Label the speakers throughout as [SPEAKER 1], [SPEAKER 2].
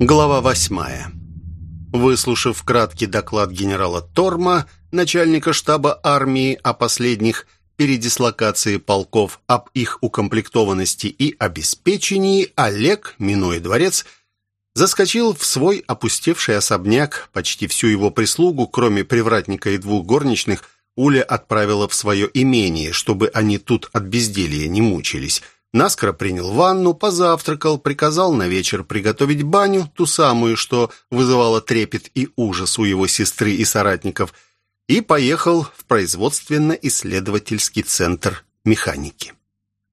[SPEAKER 1] Глава восьмая. Выслушав краткий доклад генерала Торма, начальника штаба армии о последних передислокации полков, об их укомплектованности и обеспечении, Олег, минуя дворец, заскочил в свой опустевший особняк. Почти всю его прислугу, кроме привратника и двух горничных, Уля отправила в свое имение, чтобы они тут от безделья не мучились. Наскоро принял ванну, позавтракал, приказал на вечер приготовить баню, ту самую, что вызывала трепет и ужас у его сестры и соратников, и поехал в производственно-исследовательский центр механики.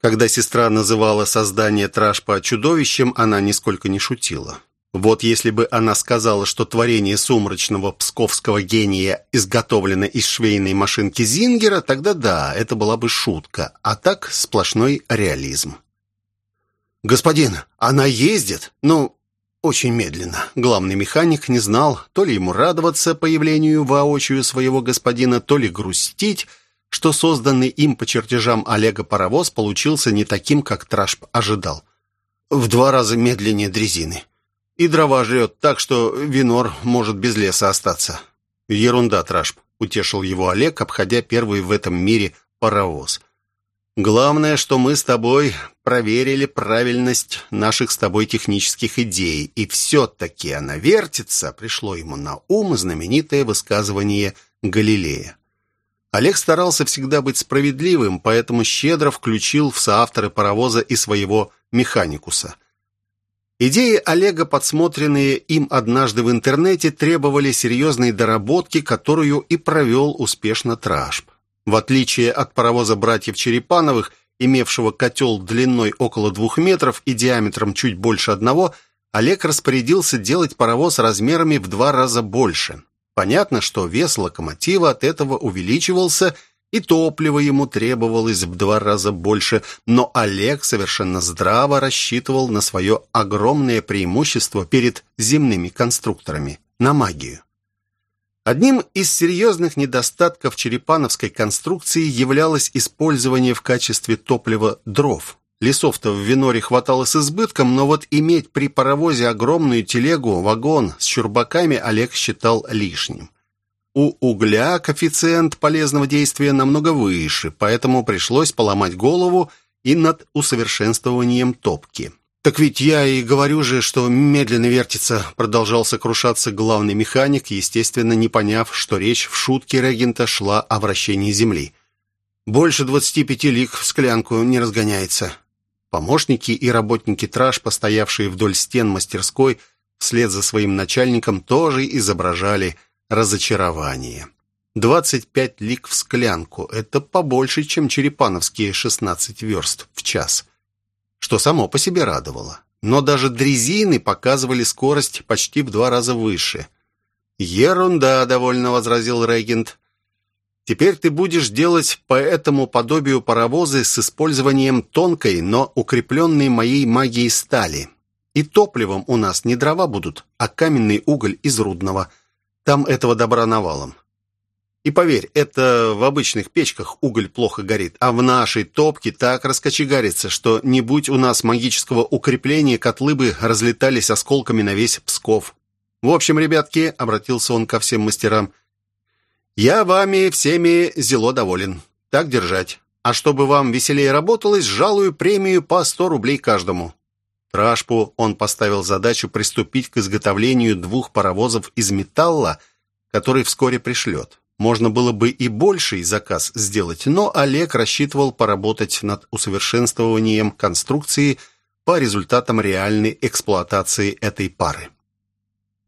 [SPEAKER 1] Когда сестра называла создание Тражпа чудовищем, она нисколько не шутила. Вот если бы она сказала, что творение сумрачного псковского гения изготовлено из швейной машинки Зингера, тогда да, это была бы шутка, а так сплошной реализм. «Господин, она ездит, ну, очень медленно». Главный механик не знал, то ли ему радоваться появлению воочию своего господина, то ли грустить, что созданный им по чертежам Олега паровоз получился не таким, как Трашп ожидал. В два раза медленнее дрезины. И дрова жрет так, что Винор может без леса остаться. Ерунда, Трашп, утешил его Олег, обходя первый в этом мире паровоз. Главное, что мы с тобой проверили правильность наших с тобой технических идей, и все-таки она вертится, пришло ему на ум знаменитое высказывание Галилея. Олег старался всегда быть справедливым, поэтому щедро включил в соавторы паровоза и своего механикуса. Идеи Олега, подсмотренные им однажды в интернете, требовали серьезной доработки, которую и провел успешно Тражб. В отличие от паровоза братьев Черепановых, имевшего котел длиной около двух метров и диаметром чуть больше одного, Олег распорядился делать паровоз размерами в два раза больше. Понятно, что вес локомотива от этого увеличивался – и топлива ему требовалось в два раза больше, но Олег совершенно здраво рассчитывал на свое огромное преимущество перед земными конструкторами, на магию. Одним из серьезных недостатков черепановской конструкции являлось использование в качестве топлива дров. Лесов-то в Виноре хватало с избытком, но вот иметь при паровозе огромную телегу, вагон с чурбаками Олег считал лишним. У угля коэффициент полезного действия намного выше, поэтому пришлось поломать голову и над усовершенствованием топки. «Так ведь я и говорю же, что медленно вертится», продолжал сокрушаться главный механик, естественно, не поняв, что речь в шутке регента шла о вращении Земли. «Больше двадцати пяти лик в склянку не разгоняется». Помощники и работники траж, постоявшие вдоль стен мастерской, вслед за своим начальником, тоже изображали – разочарование. 25 лик в склянку – это побольше, чем черепановские 16 верст в час, что само по себе радовало. Но даже дрезины показывали скорость почти в два раза выше. «Ерунда», – довольно возразил регент. «Теперь ты будешь делать по этому подобию паровозы с использованием тонкой, но укрепленной моей магией стали. И топливом у нас не дрова будут, а каменный уголь из рудного – там этого добра навалом. И поверь, это в обычных печках уголь плохо горит, а в нашей топке так раскочегарится, что не будь у нас магического укрепления, котлы бы разлетались осколками на весь Псков. В общем, ребятки, обратился он ко всем мастерам, я вами всеми зело доволен. Так держать. А чтобы вам веселее работалось, жалую премию по 100 рублей каждому. Трашпу он поставил задачу приступить к изготовлению двух паровозов из металла, который вскоре пришлет. Можно было бы и больший заказ сделать, но Олег рассчитывал поработать над усовершенствованием конструкции по результатам реальной эксплуатации этой пары.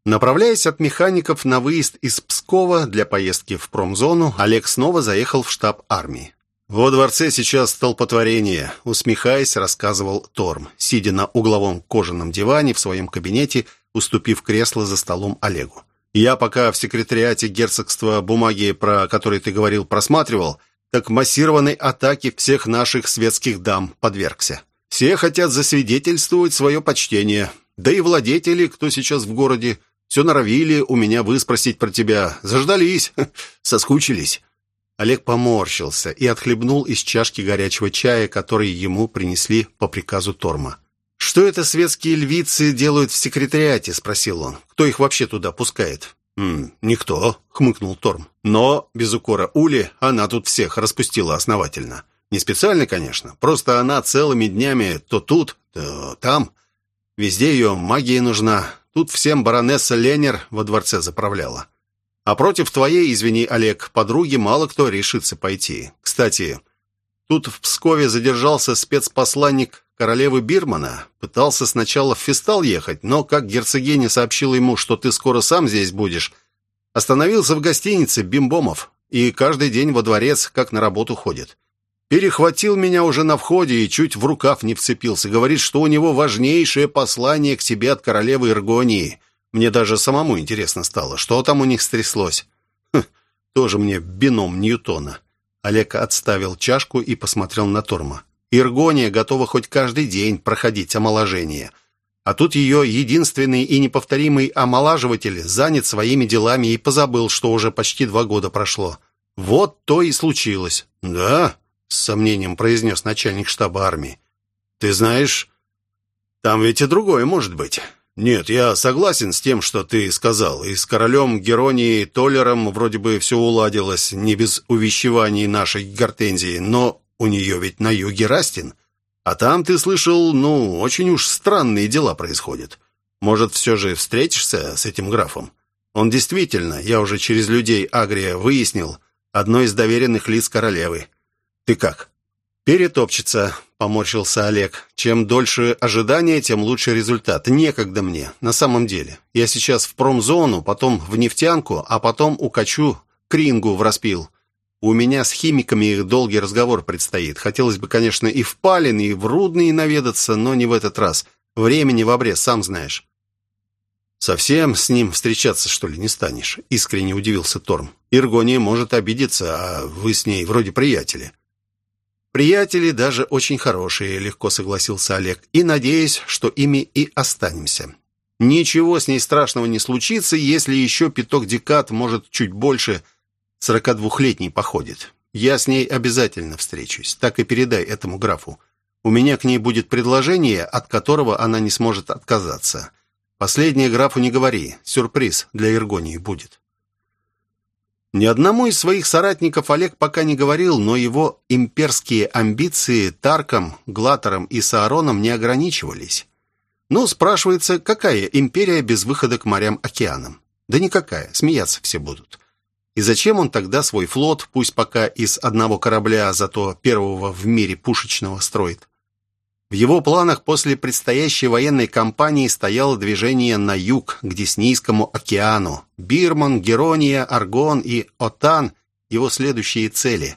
[SPEAKER 1] Направляясь от механиков на выезд из Пскова для поездки в промзону, Олег снова заехал в штаб армии. «Во дворце сейчас столпотворение», — усмехаясь, рассказывал Торм, сидя на угловом кожаном диване в своем кабинете, уступив кресло за столом Олегу. «Я пока в секретариате герцогства бумаги, про которые ты говорил, просматривал, так массированной атаке всех наших светских дам подвергся. Все хотят засвидетельствовать свое почтение. Да и владетели, кто сейчас в городе, все норовили у меня выспросить про тебя. Заждались, соскучились». Олег поморщился и отхлебнул из чашки горячего чая, который ему принесли по приказу Торма. «Что это светские львицы делают в секретариате?» — спросил он. «Кто их вообще туда пускает?» «М, «Никто», — хмыкнул Торм. «Но, без укора Ули, она тут всех распустила основательно. Не специально, конечно, просто она целыми днями то тут, то там. Везде ее магия нужна. Тут всем баронесса Ленер во дворце заправляла. А против твоей, извини, Олег, подруги мало кто решится пойти. Кстати, тут в Пскове задержался спецпосланник королевы Бирмана. Пытался сначала в Фестал ехать, но, как герцогиня сообщила ему, что ты скоро сам здесь будешь, остановился в гостинице Бимбомов и каждый день во дворец, как на работу ходит. Перехватил меня уже на входе и чуть в рукав не вцепился. Говорит, что у него важнейшее послание к тебе от королевы Иргонии. Мне даже самому интересно стало, что там у них стряслось. Хм, тоже мне бином Ньютона. Олег отставил чашку и посмотрел на Торма. Иргония готова хоть каждый день проходить омоложение. А тут ее единственный и неповторимый омолаживатель занят своими делами и позабыл, что уже почти два года прошло. Вот то и случилось. «Да?» — с сомнением произнес начальник штаба армии. «Ты знаешь, там ведь и другое может быть». «Нет, я согласен с тем, что ты сказал. И с королем Геронией Толлером вроде бы все уладилось, не без увещеваний нашей гортензии, но у нее ведь на юге Растин. А там, ты слышал, ну, очень уж странные дела происходят. Может, все же встретишься с этим графом? Он действительно, я уже через людей Агрия выяснил, одно из доверенных лиц королевы. Ты как?» «Перетопчется», — поморщился Олег. «Чем дольше ожидания, тем лучше результат. Некогда мне, на самом деле. Я сейчас в промзону, потом в нефтянку, а потом укачу Крингу в распил. У меня с химиками долгий разговор предстоит. Хотелось бы, конечно, и в Палин, и в Рудный наведаться, но не в этот раз. Времени в обрез, сам знаешь». «Совсем с ним встречаться, что ли, не станешь?» — искренне удивился Торм. «Иргония может обидеться, а вы с ней вроде приятели». «Приятели даже очень хорошие», — легко согласился Олег. «И надеюсь, что ими и останемся. Ничего с ней страшного не случится, если еще пяток декад, может, чуть больше, сорокадвухлетний походит. Я с ней обязательно встречусь. Так и передай этому графу. У меня к ней будет предложение, от которого она не сможет отказаться. Последнее графу не говори. Сюрприз для Иргонии будет». Ни одному из своих соратников Олег пока не говорил, но его имперские амбиции Тарком, Глатором и Саароном не ограничивались. Ну, спрашивается, какая империя без выхода к морям-океанам? Да никакая, смеяться все будут. И зачем он тогда свой флот, пусть пока из одного корабля, зато первого в мире пушечного строит? В его планах после предстоящей военной кампании стояло движение на юг, к Деснийскому океану. Бирман, Герония, Аргон и Отан – его следующие цели.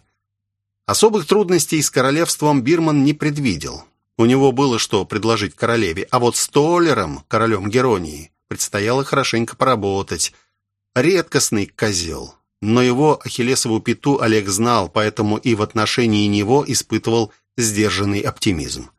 [SPEAKER 1] Особых трудностей с королевством Бирман не предвидел. У него было что предложить королеве, а вот с Толлером, королем Геронии, предстояло хорошенько поработать. Редкостный козел. Но его ахиллесову пяту Олег знал, поэтому и в отношении него испытывал сдержанный оптимизм.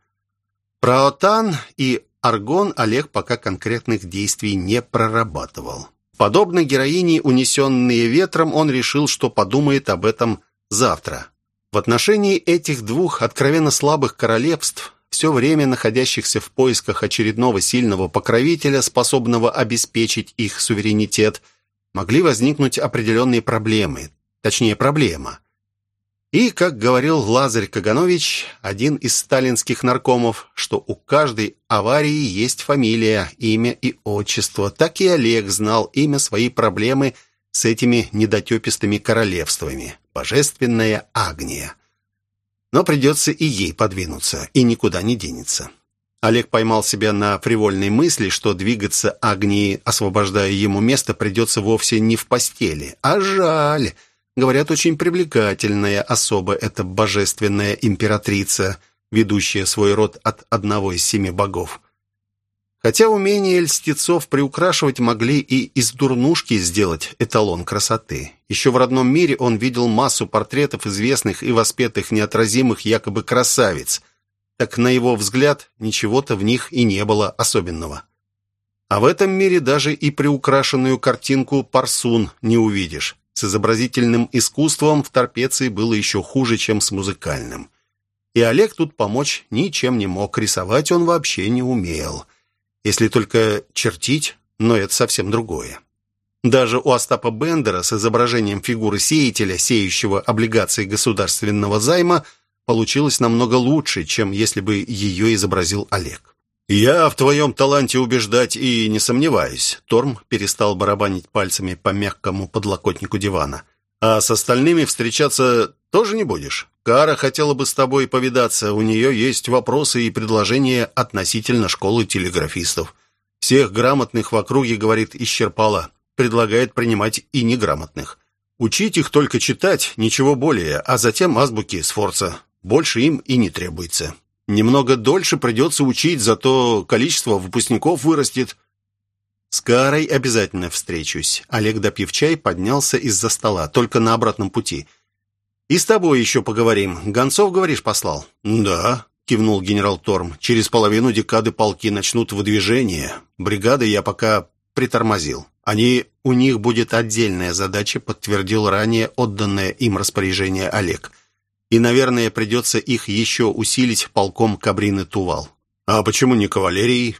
[SPEAKER 1] Про Отан и Аргон Олег пока конкретных действий не прорабатывал. Подобно героине, унесенные ветром, он решил, что подумает об этом завтра. В отношении этих двух откровенно слабых королевств, все время находящихся в поисках очередного сильного покровителя, способного обеспечить их суверенитет, могли возникнуть определенные проблемы. Точнее, проблема – и, как говорил Лазарь Каганович, один из сталинских наркомов, что у каждой аварии есть фамилия, имя и отчество. Так и Олег знал имя своей проблемы с этими недотепистыми королевствами. Божественная Агния. Но придется и ей подвинуться, и никуда не денется. Олег поймал себя на привольной мысли, что двигаться Агнии, освобождая ему место, придется вовсе не в постели. А жаль... Говорят, очень привлекательная особа эта божественная императрица, ведущая свой род от одного из семи богов. Хотя умение льстецов приукрашивать могли и из дурнушки сделать эталон красоты. Еще в родном мире он видел массу портретов известных и воспетых неотразимых якобы красавиц. Так, на его взгляд, ничего-то в них и не было особенного. А в этом мире даже и приукрашенную картинку Парсун не увидишь. С изобразительным искусством в Торпеции было еще хуже, чем с музыкальным. И Олег тут помочь ничем не мог, рисовать он вообще не умел. Если только чертить, но это совсем другое. Даже у Остапа Бендера с изображением фигуры сеятеля, сеющего облигации государственного займа, получилось намного лучше, чем если бы ее изобразил Олег. «Я в твоем таланте убеждать и не сомневаюсь», Торм перестал барабанить пальцами по мягкому подлокотнику дивана. «А с остальными встречаться тоже не будешь? Кара хотела бы с тобой повидаться, у нее есть вопросы и предложения относительно школы телеграфистов. Всех грамотных в округе, говорит, исчерпала предлагает принимать и неграмотных. Учить их только читать, ничего более, а затем азбуки Сфорца. Больше им и не требуется. Немного дольше придется учить, зато количество выпускников вырастет. С Карой обязательно встречусь. Олег, допив чай, поднялся из-за стола, только на обратном пути. И с тобой еще поговорим. Гонцов, говоришь, послал? Да, кивнул генерал Торм. Через половину декады полки начнут выдвижение. Бригады я пока притормозил. Они, у них будет отдельная задача, подтвердил ранее отданное им распоряжение Олег. И, наверное, придется их еще усилить полком Кабрины Тувал. А почему не кавалерией?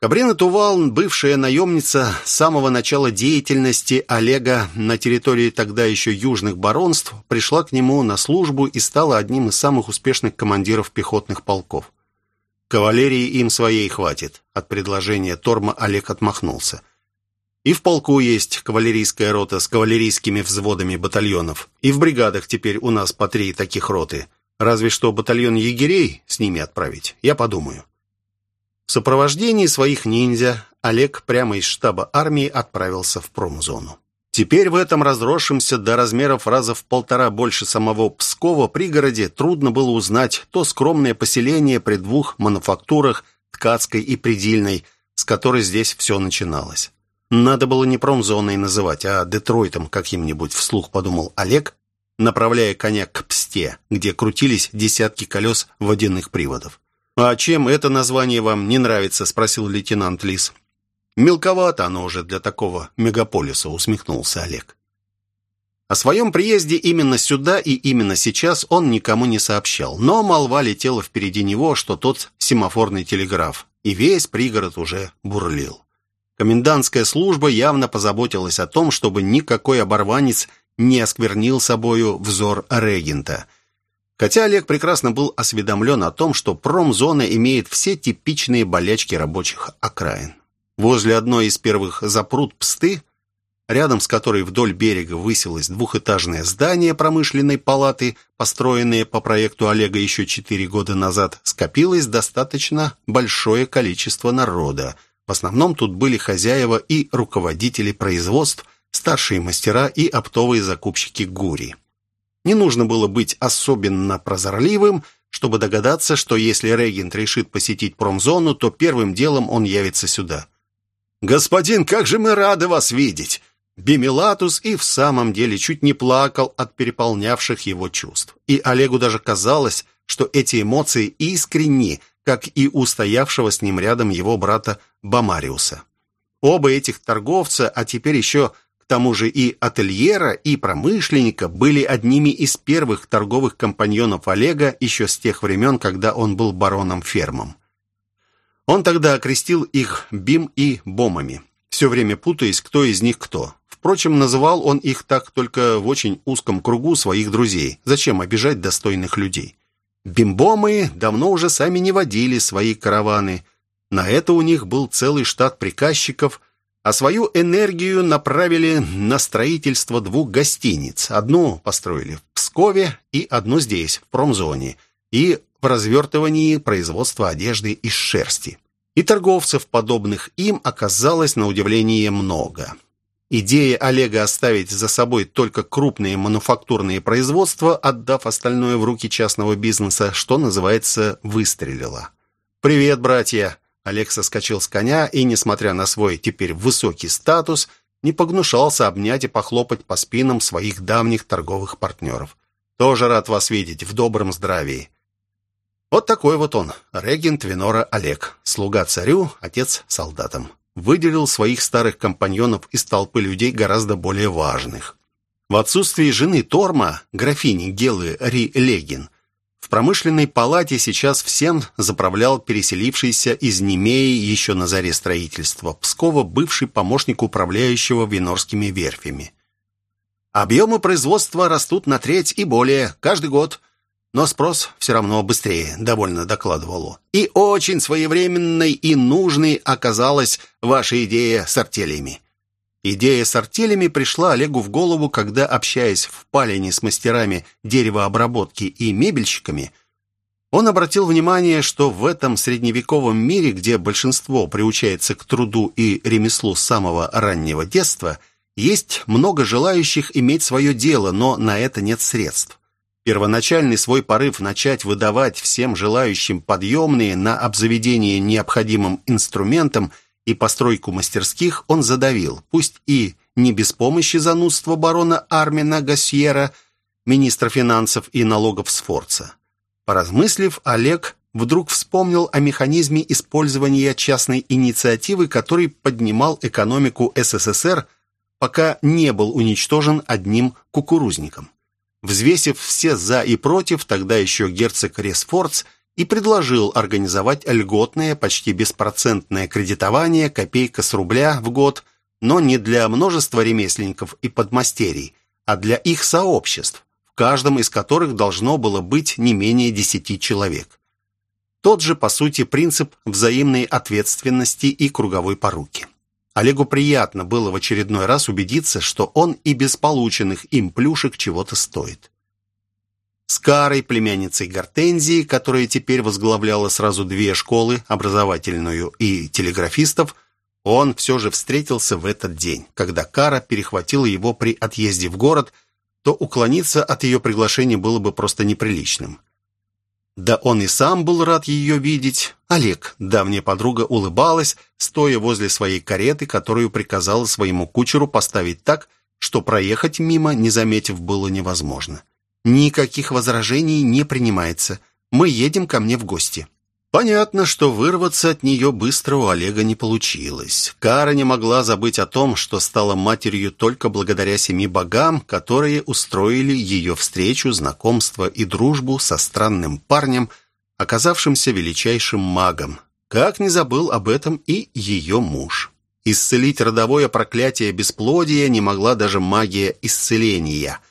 [SPEAKER 1] Кабрина Тувал, бывшая наемница с самого начала деятельности Олега на территории тогда еще южных баронств, пришла к нему на службу и стала одним из самых успешных командиров пехотных полков. Кавалерии им своей хватит. От предложения Торма Олег отмахнулся. И в полку есть кавалерийская рота с кавалерийскими взводами батальонов. И в бригадах теперь у нас по три таких роты. Разве что батальон егерей с ними отправить. Я подумаю. В сопровождении своих ниндзя Олег прямо из штаба армии отправился в промзону. Теперь в этом разросшемся до размеров раза в полтора больше самого Пскова пригороде трудно было узнать то скромное поселение при двух мануфактурах, ткацкой и предельной, с которой здесь все начиналось. Надо было не промзоной называть, а Детройтом каким-нибудь, вслух подумал Олег, направляя коня к Псте, где крутились десятки колес водяных приводов. «А чем это название вам не нравится?» – спросил лейтенант Лис. «Мелковато оно уже для такого мегаполиса», – усмехнулся Олег. О своем приезде именно сюда и именно сейчас он никому не сообщал, но молва летела впереди него, что тот семафорный телеграф, и весь пригород уже бурлил. Комендантская служба явно позаботилась о том, чтобы никакой оборванец не осквернил собою взор регента. Хотя Олег прекрасно был осведомлен о том, что промзона имеет все типичные болячки рабочих окраин. Возле одной из первых запрут псты, рядом с которой вдоль берега высилось двухэтажное здание промышленной палаты, построенное по проекту Олега еще четыре года назад, скопилось достаточно большое количество народа, в основном тут были хозяева и руководители производств, старшие мастера и оптовые закупщики гури. Не нужно было быть особенно прозорливым, чтобы догадаться, что если регент решит посетить промзону, то первым делом он явится сюда. «Господин, как же мы рады вас видеть!» Бемилатус и в самом деле чуть не плакал от переполнявших его чувств. И Олегу даже казалось, что эти эмоции искренни, как и у с ним рядом его брата Бамариуса. Оба этих торговца, а теперь еще к тому же и ательера, и промышленника, были одними из первых торговых компаньонов Олега еще с тех времен, когда он был бароном-фермом. Он тогда окрестил их Бим и Бомами, все время путаясь, кто из них кто. Впрочем, называл он их так только в очень узком кругу своих друзей. Зачем обижать достойных людей? Бимбомы давно уже сами не водили свои караваны. На это у них был целый штат приказчиков, а свою энергию направили на строительство двух гостиниц. Одну построили в Пскове и одну здесь, в промзоне, и в развертывании производства одежды из шерсти. И торговцев, подобных им, оказалось на удивление много. Идея Олега оставить за собой только крупные мануфактурные производства, отдав остальное в руки частного бизнеса, что называется, выстрелила. «Привет, братья!» Олег соскочил с коня и, несмотря на свой теперь высокий статус, не погнушался обнять и похлопать по спинам своих давних торговых партнеров. «Тоже рад вас видеть, в добром здравии!» Вот такой вот он, регент Винора Олег, слуга царю, отец солдатам выделил своих старых компаньонов из толпы людей гораздо более важных. В отсутствие жены Торма, графини Гелы Ри Легин, В промышленной палате сейчас всем заправлял переселившийся из Немеи еще на заре строительства Пскова бывший помощник управляющего винорскими верфями. Объемы производства растут на треть и более каждый год. Но спрос все равно быстрее, довольно докладывал он. И очень своевременной и нужной оказалась ваша идея с артелями. Идея с артелями пришла Олегу в голову, когда, общаясь в Палине с мастерами деревообработки и мебельщиками, он обратил внимание, что в этом средневековом мире, где большинство приучается к труду и ремеслу с самого раннего детства, есть много желающих иметь свое дело, но на это нет средств. Первоначальный свой порыв начать выдавать всем желающим подъемные на обзаведение необходимым инструментом – и постройку мастерских он задавил, пусть и не без помощи занудства барона Армина Гассьера, министра финансов и налогов Сфорца. Поразмыслив, Олег вдруг вспомнил о механизме использования частной инициативы, который поднимал экономику СССР, пока не был уничтожен одним кукурузником. Взвесив все «за» и «против», тогда еще герцог Ресфордс – и предложил организовать льготное, почти беспроцентное кредитование, копейка с рубля в год, но не для множества ремесленников и подмастерий, а для их сообществ, в каждом из которых должно было быть не менее 10 человек. Тот же, по сути, принцип взаимной ответственности и круговой поруки. Олегу приятно было в очередной раз убедиться, что он и без полученных им плюшек чего-то стоит. С Карой, племянницей Гортензии, которая теперь возглавляла сразу две школы, образовательную и телеграфистов, он все же встретился в этот день. Когда Кара перехватила его при отъезде в город, то уклониться от ее приглашения было бы просто неприличным. Да он и сам был рад ее видеть. Олег, давняя подруга, улыбалась, стоя возле своей кареты, которую приказала своему кучеру поставить так, что проехать мимо, не заметив, было невозможно. Никаких возражений не принимается. Мы едем ко мне в гости». Понятно, что вырваться от нее быстро у Олега не получилось. Кара не могла забыть о том, что стала матерью только благодаря семи богам, которые устроили ее встречу, знакомство и дружбу со странным парнем, оказавшимся величайшим магом. Как не забыл об этом и ее муж. Исцелить родовое проклятие бесплодия не могла даже магия исцеления –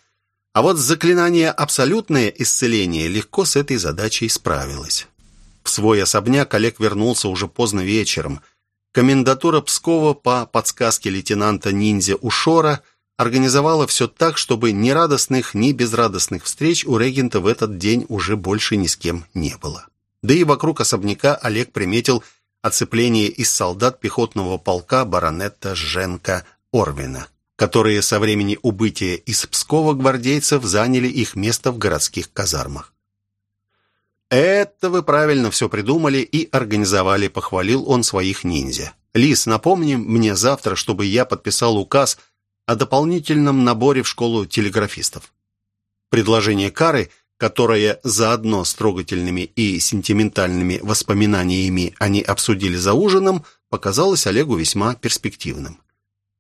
[SPEAKER 1] а вот заклинание «Абсолютное исцеление» легко с этой задачей справилось. В свой особняк Олег вернулся уже поздно вечером. Комендатура Пскова по подсказке лейтенанта-ниндзя Ушора организовала все так, чтобы ни радостных, ни безрадостных встреч у регента в этот день уже больше ни с кем не было. Да и вокруг особняка Олег приметил оцепление из солдат пехотного полка баронета Женка Орвина, которые со времени убытия из Пскова гвардейцев заняли их место в городских казармах. «Это вы правильно все придумали и организовали», — похвалил он своих ниндзя. «Лис, напомни мне завтра, чтобы я подписал указ о дополнительном наборе в школу телеграфистов». Предложение Кары, которое заодно с трогательными и сентиментальными воспоминаниями они обсудили за ужином, показалось Олегу весьма перспективным.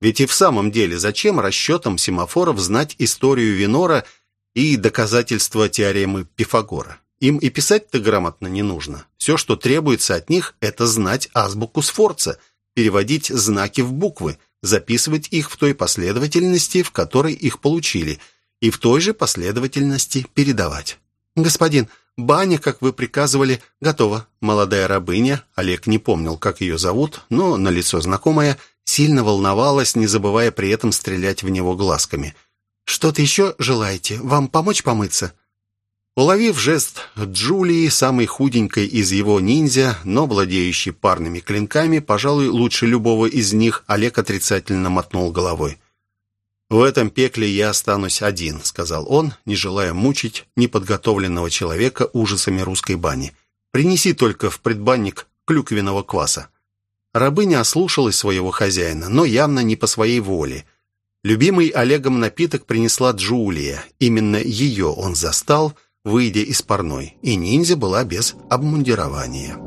[SPEAKER 1] Ведь и в самом деле, зачем расчетам семафоров знать историю Винора и доказательства теоремы Пифагора? Им и писать-то грамотно не нужно. Все, что требуется от них, это знать азбуку Сфорца, переводить знаки в буквы, записывать их в той последовательности, в которой их получили, и в той же последовательности передавать. «Господин, баня, как вы приказывали, готова». Молодая рабыня, Олег не помнил, как ее зовут, но на лицо знакомая – сильно волновалась, не забывая при этом стрелять в него глазками. «Что-то еще желаете? Вам помочь помыться?» Уловив жест Джулии, самой худенькой из его ниндзя, но владеющей парными клинками, пожалуй, лучше любого из них, Олег отрицательно мотнул головой. «В этом пекле я останусь один», — сказал он, не желая мучить неподготовленного человека ужасами русской бани. «Принеси только в предбанник клюквенного кваса». Рабыня ослушалась своего хозяина, но явно не по своей воле. Любимый Олегом напиток принесла Джулия. Именно ее он застал, выйдя из парной, и ниндзя была без обмундирования.